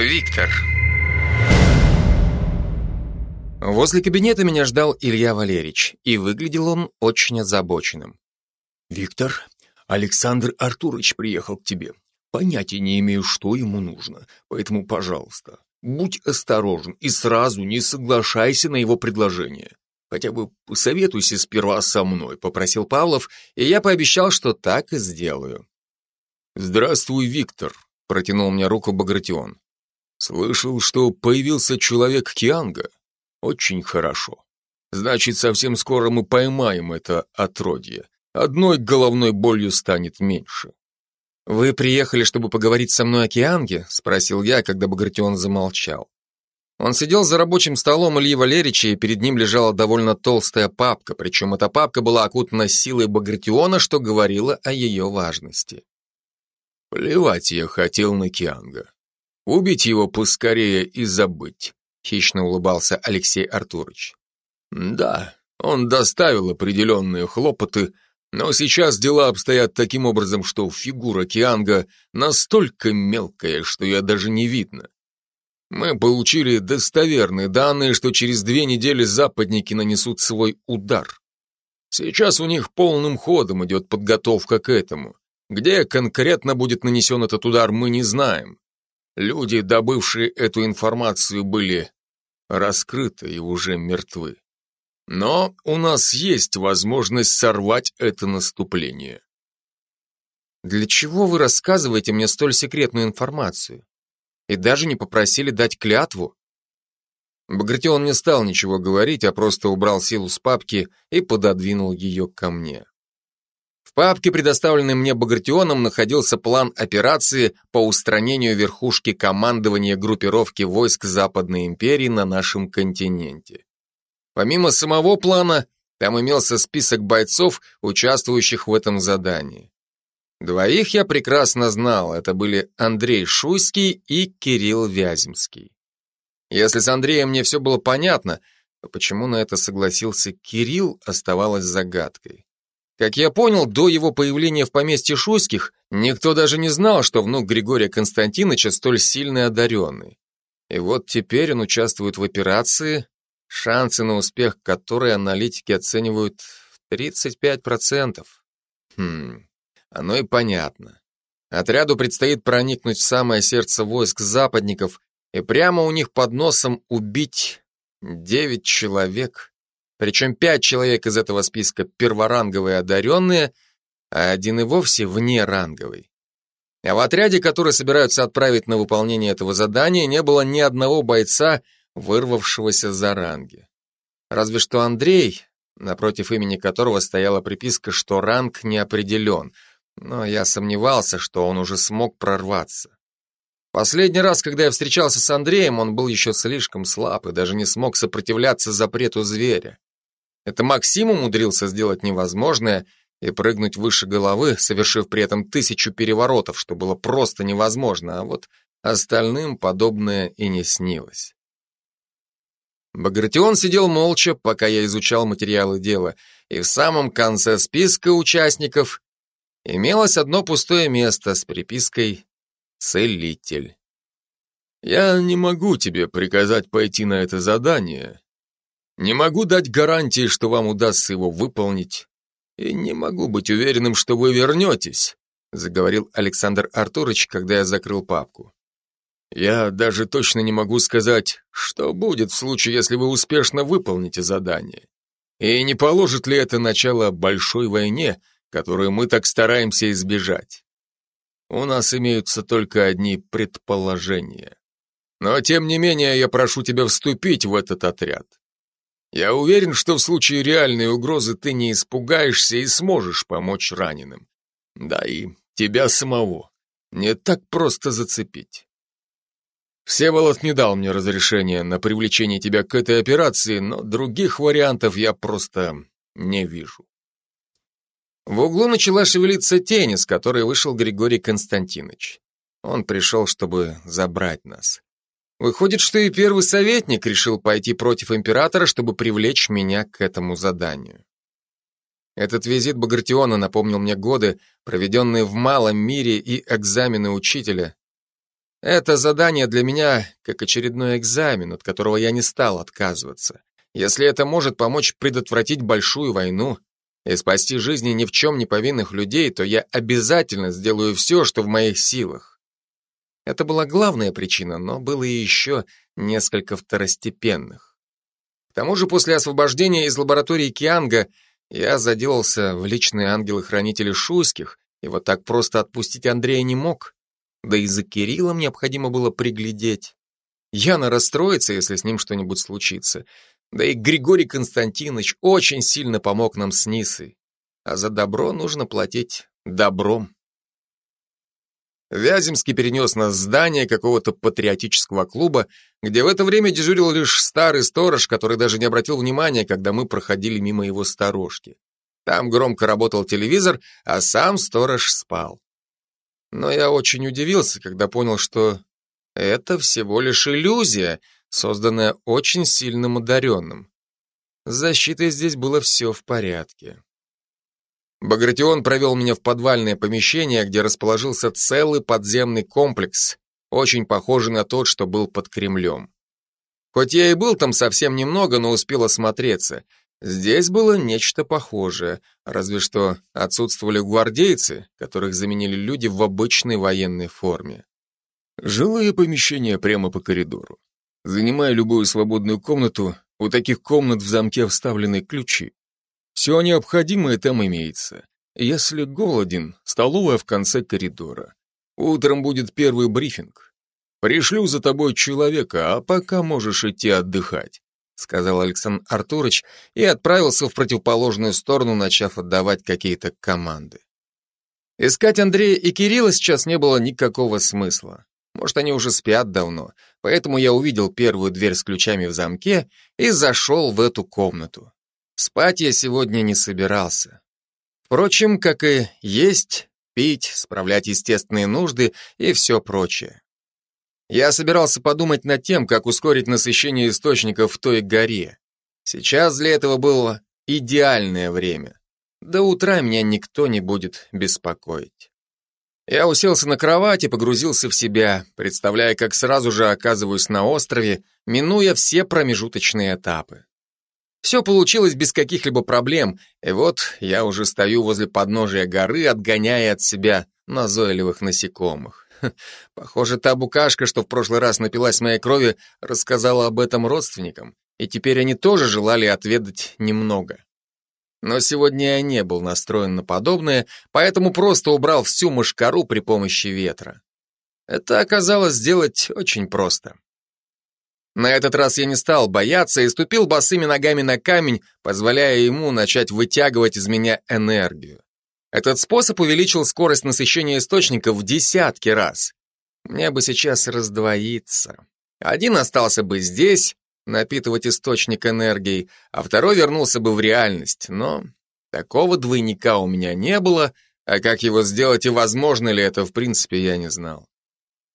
Виктор. Возле кабинета меня ждал Илья Валерьевич, и выглядел он очень озабоченным. «Виктор, Александр Артурович приехал к тебе. Понятия не имею, что ему нужно, поэтому, пожалуйста, будь осторожен и сразу не соглашайся на его предложение. Хотя бы посоветуйся сперва со мной», — попросил Павлов, и я пообещал, что так и сделаю. «Здравствуй, Виктор», — протянул мне руку Багратион. Слышал, что появился человек Кианга. Очень хорошо. Значит, совсем скоро мы поймаем это отродье. Одной головной болью станет меньше. «Вы приехали, чтобы поговорить со мной о Кианге?» — спросил я, когда Багратион замолчал. Он сидел за рабочим столом Ильи Валерьевича, и перед ним лежала довольно толстая папка, причем эта папка была окутана силой Багратиона, что говорило о ее важности. Плевать я хотел на Кианга. Убить его поскорее и забыть, хищно улыбался Алексей Артурович. Да, он доставил определенные хлопоты, но сейчас дела обстоят таким образом, что фигура Кианга настолько мелкая, что я даже не видно. Мы получили достоверные данные, что через две недели западники нанесут свой удар. Сейчас у них полным ходом идет подготовка к этому. Где конкретно будет нанесен этот удар, мы не знаем. Люди, добывшие эту информацию, были раскрыты и уже мертвы. Но у нас есть возможность сорвать это наступление. Для чего вы рассказываете мне столь секретную информацию? И даже не попросили дать клятву? Багратион не стал ничего говорить, а просто убрал силу с папки и пододвинул ее ко мне. Папке, предоставленной мне Багратионом, находился план операции по устранению верхушки командования группировки войск Западной империи на нашем континенте. Помимо самого плана, там имелся список бойцов, участвующих в этом задании. Двоих я прекрасно знал, это были Андрей Шуйский и Кирилл Вяземский. Если с Андреем мне все было понятно, то почему на это согласился Кирилл, оставалось загадкой. Как я понял, до его появления в поместье Шуйских никто даже не знал, что внук Григория Константиновича столь сильный одаренный. И вот теперь он участвует в операции, шансы на успех которой аналитики оценивают в 35%. Хм, оно и понятно. Отряду предстоит проникнуть в самое сердце войск западников и прямо у них под носом убить девять человек. Причем пять человек из этого списка перворанговые одаренные, а один и вовсе внеранговый. А в отряде, который собираются отправить на выполнение этого задания, не было ни одного бойца, вырвавшегося за ранги. Разве что Андрей, напротив имени которого стояла приписка, что ранг не определен, но я сомневался, что он уже смог прорваться. Последний раз, когда я встречался с Андреем, он был еще слишком слаб и даже не смог сопротивляться запрету зверя. Это Максим умудрился сделать невозможное и прыгнуть выше головы, совершив при этом тысячу переворотов, что было просто невозможно, а вот остальным подобное и не снилось. Багратион сидел молча, пока я изучал материалы дела, и в самом конце списка участников имелось одно пустое место с припиской «Целитель». «Я не могу тебе приказать пойти на это задание, не могу дать гарантии, что вам удастся его выполнить, и не могу быть уверенным, что вы вернетесь, заговорил Александр Артурович, когда я закрыл папку. Я даже точно не могу сказать, что будет в случае, если вы успешно выполните задание. И не положит ли это начало большой войне, которую мы так стараемся избежать? У нас имеются только одни предположения. Но тем не менее я прошу тебя вступить в этот отряд. Я уверен, что в случае реальной угрозы ты не испугаешься и сможешь помочь раненым. Да и тебя самого не так просто зацепить. Всеволод не дал мне разрешения на привлечение тебя к этой операции, но других вариантов я просто не вижу. В углу начала шевелиться тень, из которой вышел Григорий Константинович. Он пришел, чтобы забрать нас. Выходит, что и первый советник решил пойти против императора, чтобы привлечь меня к этому заданию. Этот визит Багратиона напомнил мне годы, проведенные в малом мире и экзамены учителя. Это задание для меня как очередной экзамен, от которого я не стал отказываться. Если это может помочь предотвратить большую войну и спасти жизни ни в чем не повинных людей, то я обязательно сделаю все, что в моих силах. Это была главная причина, но было и еще несколько второстепенных. К тому же после освобождения из лаборатории Кианга я заделался в личные ангелы-хранители Шуйских, и вот так просто отпустить Андрея не мог. Да и за Кириллом необходимо было приглядеть. Яна расстроится, если с ним что-нибудь случится. Да и Григорий Константинович очень сильно помог нам с Нисой. А за добро нужно платить добром. Вяземский перенес нас в здание какого-то патриотического клуба, где в это время дежурил лишь старый сторож, который даже не обратил внимания, когда мы проходили мимо его сторожки. Там громко работал телевизор, а сам сторож спал. Но я очень удивился, когда понял, что это всего лишь иллюзия, созданная очень сильным одаренным. С защитой здесь было все в порядке. Багратион провел меня в подвальное помещение, где расположился целый подземный комплекс, очень похожий на тот, что был под Кремлем. Хоть я и был там совсем немного, но успел осмотреться. Здесь было нечто похожее, разве что отсутствовали гвардейцы, которых заменили люди в обычной военной форме. Жилые помещения прямо по коридору. Занимая любую свободную комнату, у таких комнат в замке вставлены ключи. Все необходимое там имеется. Если голоден, столовая в конце коридора. Утром будет первый брифинг. Пришлю за тобой человека, а пока можешь идти отдыхать сказал Александр Артурович и отправился в противоположную сторону, начав отдавать какие-то команды. Искать Андрея и Кирилла сейчас не было никакого смысла. Может, они уже спят давно, поэтому я увидел первую дверь с ключами в замке и зашел в эту комнату. Спать я сегодня не собирался. Впрочем, как и есть, пить, справлять естественные нужды и все прочее. Я собирался подумать над тем, как ускорить насыщение источников в той горе. Сейчас для этого было идеальное время. До утра меня никто не будет беспокоить. Я уселся на кровать и погрузился в себя, представляя, как сразу же оказываюсь на острове, минуя все промежуточные этапы. Все получилось без каких-либо проблем, и вот я уже стою возле подножия горы, отгоняя от себя назойливых насекомых. Похоже, та букашка, что в прошлый раз напилась моей крови, рассказала об этом родственникам, и теперь они тоже желали отведать немного. Но сегодня я не был настроен на подобное, поэтому просто убрал всю мышкару при помощи ветра. Это оказалось сделать очень просто. На этот раз я не стал бояться и ступил босыми ногами на камень, позволяя ему начать вытягивать из меня энергию. Этот способ увеличил скорость насыщения источника в десятки раз. Мне бы сейчас раздвоиться. Один остался бы здесь, напитывать источник энергии, а второй вернулся бы в реальность. Но такого двойника у меня не было, а как его сделать и возможно ли это, в принципе, я не знал.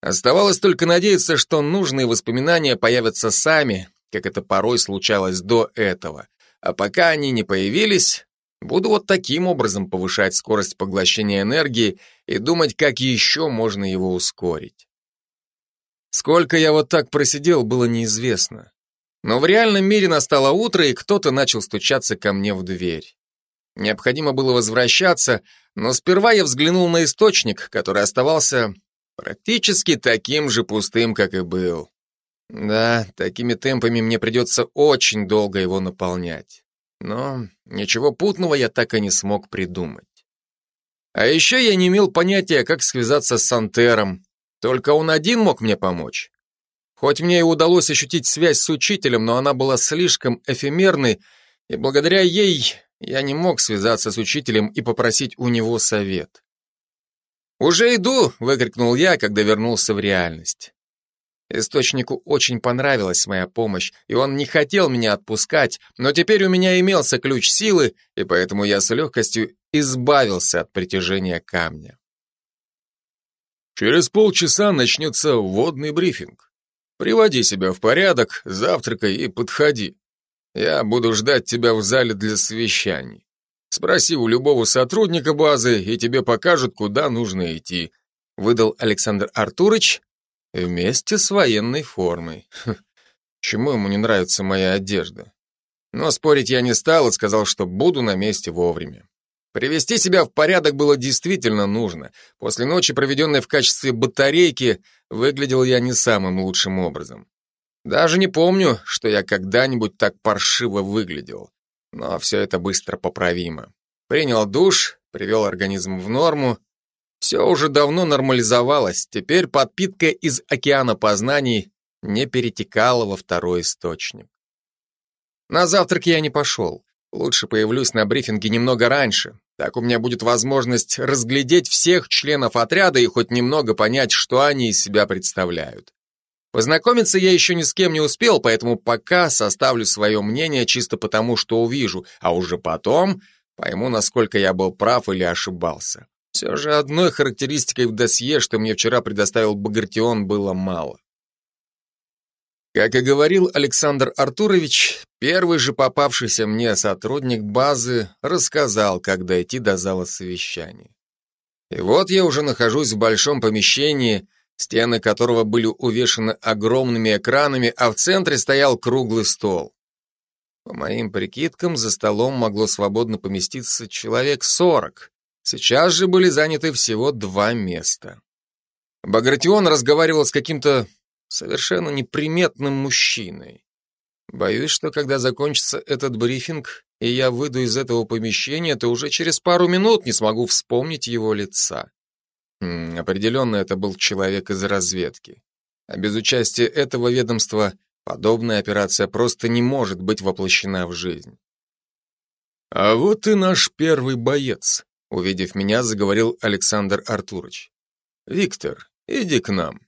Оставалось только надеяться, что нужные воспоминания появятся сами, как это порой случалось до этого. А пока они не появились, Буду вот таким образом повышать скорость поглощения энергии и думать, как еще можно его ускорить. Сколько я вот так просидел, было неизвестно. Но в реальном мире настало утро, и кто-то начал стучаться ко мне в дверь. Необходимо было возвращаться, но сперва я взглянул на источник, который оставался практически таким же пустым, как и был. Да, такими темпами мне придется очень долго его наполнять. Но ничего путного я так и не смог придумать. А еще я не имел понятия, как связаться с Сантером. Только он один мог мне помочь. Хоть мне и удалось ощутить связь с учителем, но она была слишком эфемерной, и благодаря ей я не мог связаться с учителем и попросить у него совет. «Уже иду!» — выкрикнул я, когда вернулся в реальность. Источнику очень понравилась моя помощь, и он не хотел меня отпускать, но теперь у меня имелся ключ силы, и поэтому я с легкостью избавился от притяжения камня. Через полчаса начнется вводный брифинг. Приводи себя в порядок, завтракай и подходи. Я буду ждать тебя в зале для совещаний. Спроси у любого сотрудника базы, и тебе покажут, куда нужно идти», выдал Александр Артурович Вместе с военной формой. Хм, чему ему не нравится моя одежда? Но спорить я не стал и сказал, что буду на месте вовремя. Привести себя в порядок было действительно нужно. После ночи, проведенной в качестве батарейки, выглядел я не самым лучшим образом. Даже не помню, что я когда-нибудь так паршиво выглядел. Но все это быстро поправимо. Принял душ, привел организм в норму. Все уже давно нормализовалось. Теперь подпитка из океана познаний не перетекала во второй источник. На завтрак я не пошел. Лучше появлюсь на брифинге немного раньше. Так у меня будет возможность разглядеть всех членов отряда и хоть немного понять, что они из себя представляют. Познакомиться я еще ни с кем не успел, поэтому пока составлю свое мнение чисто потому, что увижу, а уже потом пойму, насколько я был прав или ошибался. Все же одной характеристикой в досье, что мне вчера предоставил Багратион, было мало. Как и говорил Александр Артурович, первый же попавшийся мне сотрудник базы рассказал, как дойти до зала совещаний. И вот я уже нахожусь в большом помещении, стены которого были увешаны огромными экранами, а в центре стоял круглый стол. По моим прикидкам, за столом могло свободно поместиться человек сорок. Сейчас же были заняты всего два места. Багратион разговаривал с каким-то совершенно неприметным мужчиной. Боюсь, что когда закончится этот брифинг, и я выйду из этого помещения, то уже через пару минут не смогу вспомнить его лица. Определенно это был человек из разведки. А без участия этого ведомства подобная операция просто не может быть воплощена в жизнь. «А вот и наш первый боец», — увидев меня, заговорил Александр Артурович. «Виктор, иди к нам.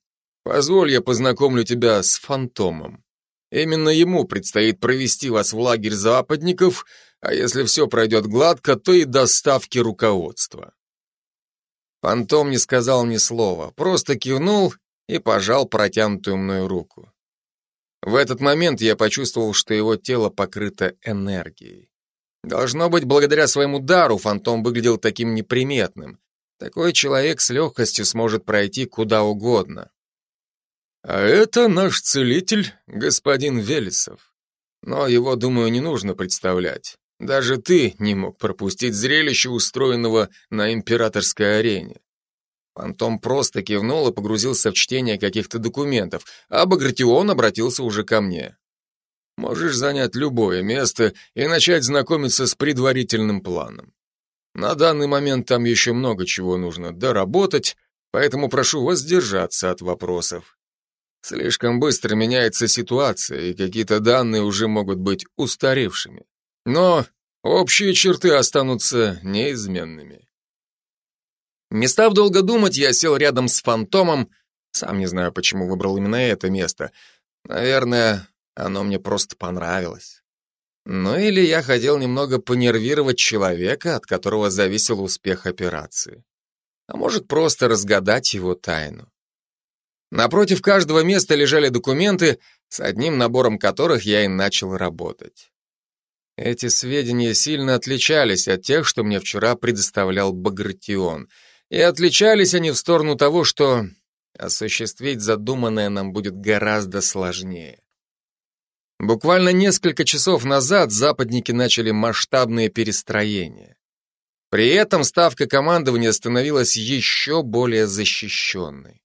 Позволь, я познакомлю тебя с Фантомом. Именно ему предстоит провести вас в лагерь западников, а если все пройдет гладко, то и доставки руководства. Фантом не сказал ни слова, просто кивнул и пожал протянутую мною руку. В этот момент я почувствовал, что его тело покрыто энергией. Должно быть, благодаря своему дару фантом выглядел таким неприметным. Такой человек с легкостью сможет пройти куда угодно. А это наш целитель, господин Велесов. Но его, думаю, не нужно представлять. Даже ты не мог пропустить зрелище, устроенного на императорской арене. Фантом просто кивнул и погрузился в чтение каких-то документов, а Багратион обратился уже ко мне. Можешь занять любое место и начать знакомиться с предварительным планом. На данный момент там еще много чего нужно доработать, поэтому прошу воздержаться от вопросов. Слишком быстро меняется ситуация, и какие-то данные уже могут быть устаревшими. Но общие черты останутся неизменными. Не став долго думать, я сел рядом с фантомом. Сам не знаю, почему выбрал именно это место. Наверное, оно мне просто понравилось. Ну или я хотел немного понервировать человека, от которого зависел успех операции. А может, просто разгадать его тайну. Напротив каждого места лежали документы, с одним набором которых я и начал работать. Эти сведения сильно отличались от тех, что мне вчера предоставлял Багратион, и отличались они в сторону того, что осуществить задуманное нам будет гораздо сложнее. Буквально несколько часов назад западники начали масштабные перестроения. При этом ставка командования становилась еще более защищенной.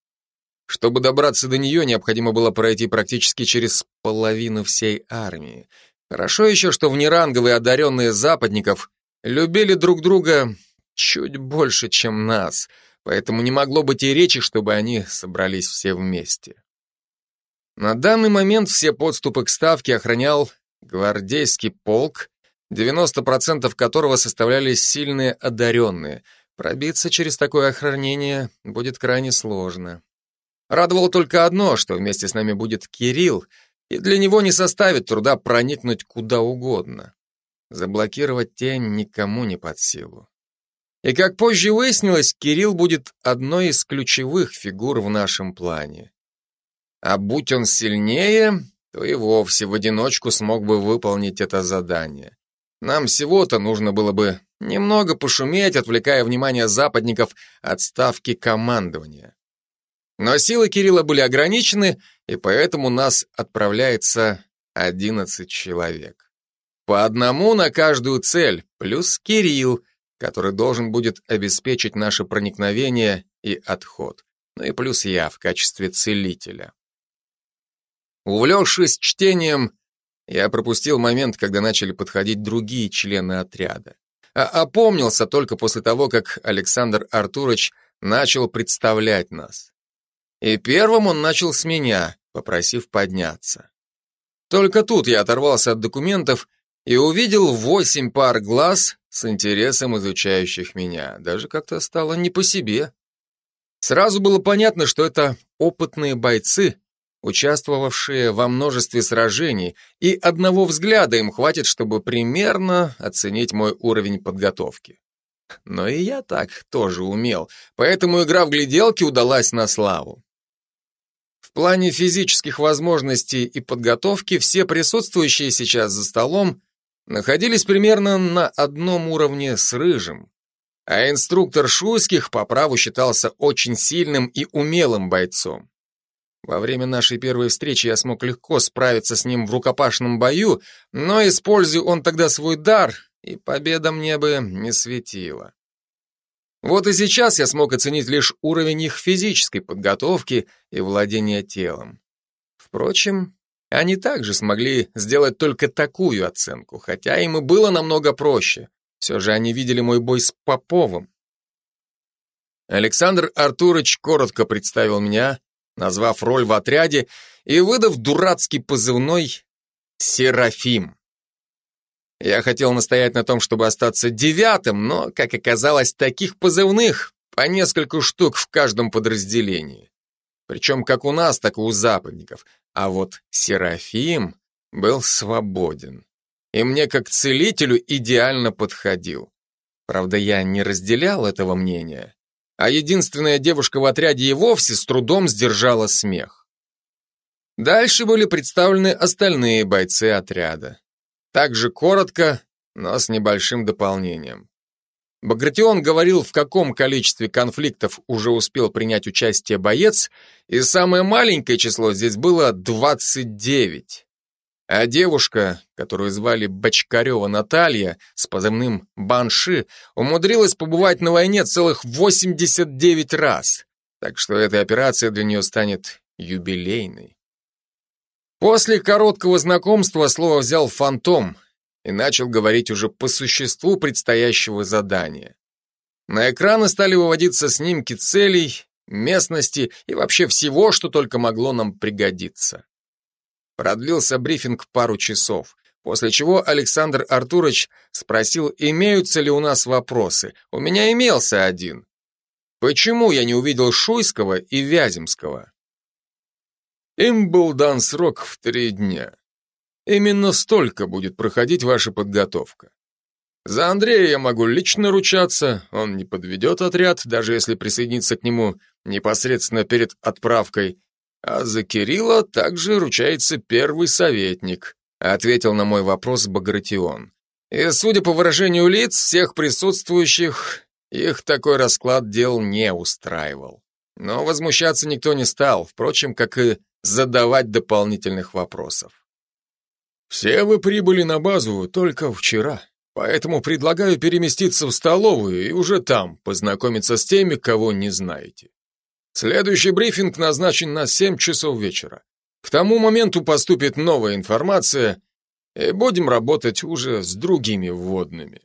Чтобы добраться до нее, необходимо было пройти практически через половину всей армии. Хорошо еще, что внеранговые одаренные западников любили друг друга чуть больше, чем нас, поэтому не могло быть и речи, чтобы они собрались все вместе. На данный момент все подступы к ставке охранял гвардейский полк, 90% которого составляли сильные одаренные. Пробиться через такое охранение будет крайне сложно. Радовало только одно, что вместе с нами будет Кирилл, и для него не составит труда проникнуть куда угодно. Заблокировать тень никому не под силу. И как позже выяснилось, Кирилл будет одной из ключевых фигур в нашем плане. А будь он сильнее, то и вовсе в одиночку смог бы выполнить это задание. Нам всего-то нужно было бы немного пошуметь, отвлекая внимание западников от ставки командования. Но силы Кирилла были ограничены, и поэтому нас отправляется 11 человек. По одному на каждую цель, плюс Кирилл, который должен будет обеспечить наше проникновение и отход. Ну и плюс я в качестве целителя. Увлекшись чтением, я пропустил момент, когда начали подходить другие члены отряда. А опомнился только после того, как Александр Артурович начал представлять нас. И первым он начал с меня, попросив подняться. Только тут я оторвался от документов и увидел восемь пар глаз с интересом изучающих меня. Даже как-то стало не по себе. Сразу было понятно, что это опытные бойцы, участвовавшие во множестве сражений, и одного взгляда им хватит, чтобы примерно оценить мой уровень подготовки. Но и я так тоже умел, поэтому игра в гляделки удалась на славу. В плане физических возможностей и подготовки все присутствующие сейчас за столом находились примерно на одном уровне с Рыжим, а инструктор Шуйских по праву считался очень сильным и умелым бойцом. Во время нашей первой встречи я смог легко справиться с ним в рукопашном бою, но используя он тогда свой дар, и победа мне бы не светила. Вот и сейчас я смог оценить лишь уровень их физической подготовки и владения телом. Впрочем, они также смогли сделать только такую оценку, хотя им и было намного проще. Все же они видели мой бой с Поповым. Александр Артурович коротко представил меня, назвав роль в отряде и выдав дурацкий позывной «Серафим». Я хотел настоять на том, чтобы остаться девятым, но, как оказалось, таких позывных по несколько штук в каждом подразделении. Причем как у нас, так и у западников. А вот Серафим был свободен. И мне, как целителю, идеально подходил. Правда, я не разделял этого мнения а единственная девушка в отряде и вовсе с трудом сдержала смех. Дальше были представлены остальные бойцы отряда. Также коротко, но с небольшим дополнением. Багратион говорил, в каком количестве конфликтов уже успел принять участие боец, и самое маленькое число здесь было 29. А девушка, которую звали Бочкарева Наталья, с позывным Банши, умудрилась побывать на войне целых 89 раз. Так что эта операция для нее станет юбилейной. После короткого знакомства слово взял фантом и начал говорить уже по существу предстоящего задания. На экраны стали выводиться снимки целей, местности и вообще всего, что только могло нам пригодиться. Продлился брифинг пару часов, после чего Александр Артурович спросил, имеются ли у нас вопросы. У меня имелся один. Почему я не увидел Шуйского и Вяземского? Им был дан срок в три дня. Именно столько будет проходить ваша подготовка. За Андрея я могу лично ручаться, он не подведет отряд, даже если присоединиться к нему непосредственно перед отправкой, а за Кирилла также ручается первый советник, ответил на мой вопрос Багратион. И, судя по выражению лиц всех присутствующих, их такой расклад дел не устраивал. Но возмущаться никто не стал, впрочем, как и задавать дополнительных вопросов. «Все вы прибыли на базу только вчера, поэтому предлагаю переместиться в столовую и уже там познакомиться с теми, кого не знаете. Следующий брифинг назначен на 7 часов вечера. К тому моменту поступит новая информация, и будем работать уже с другими вводными.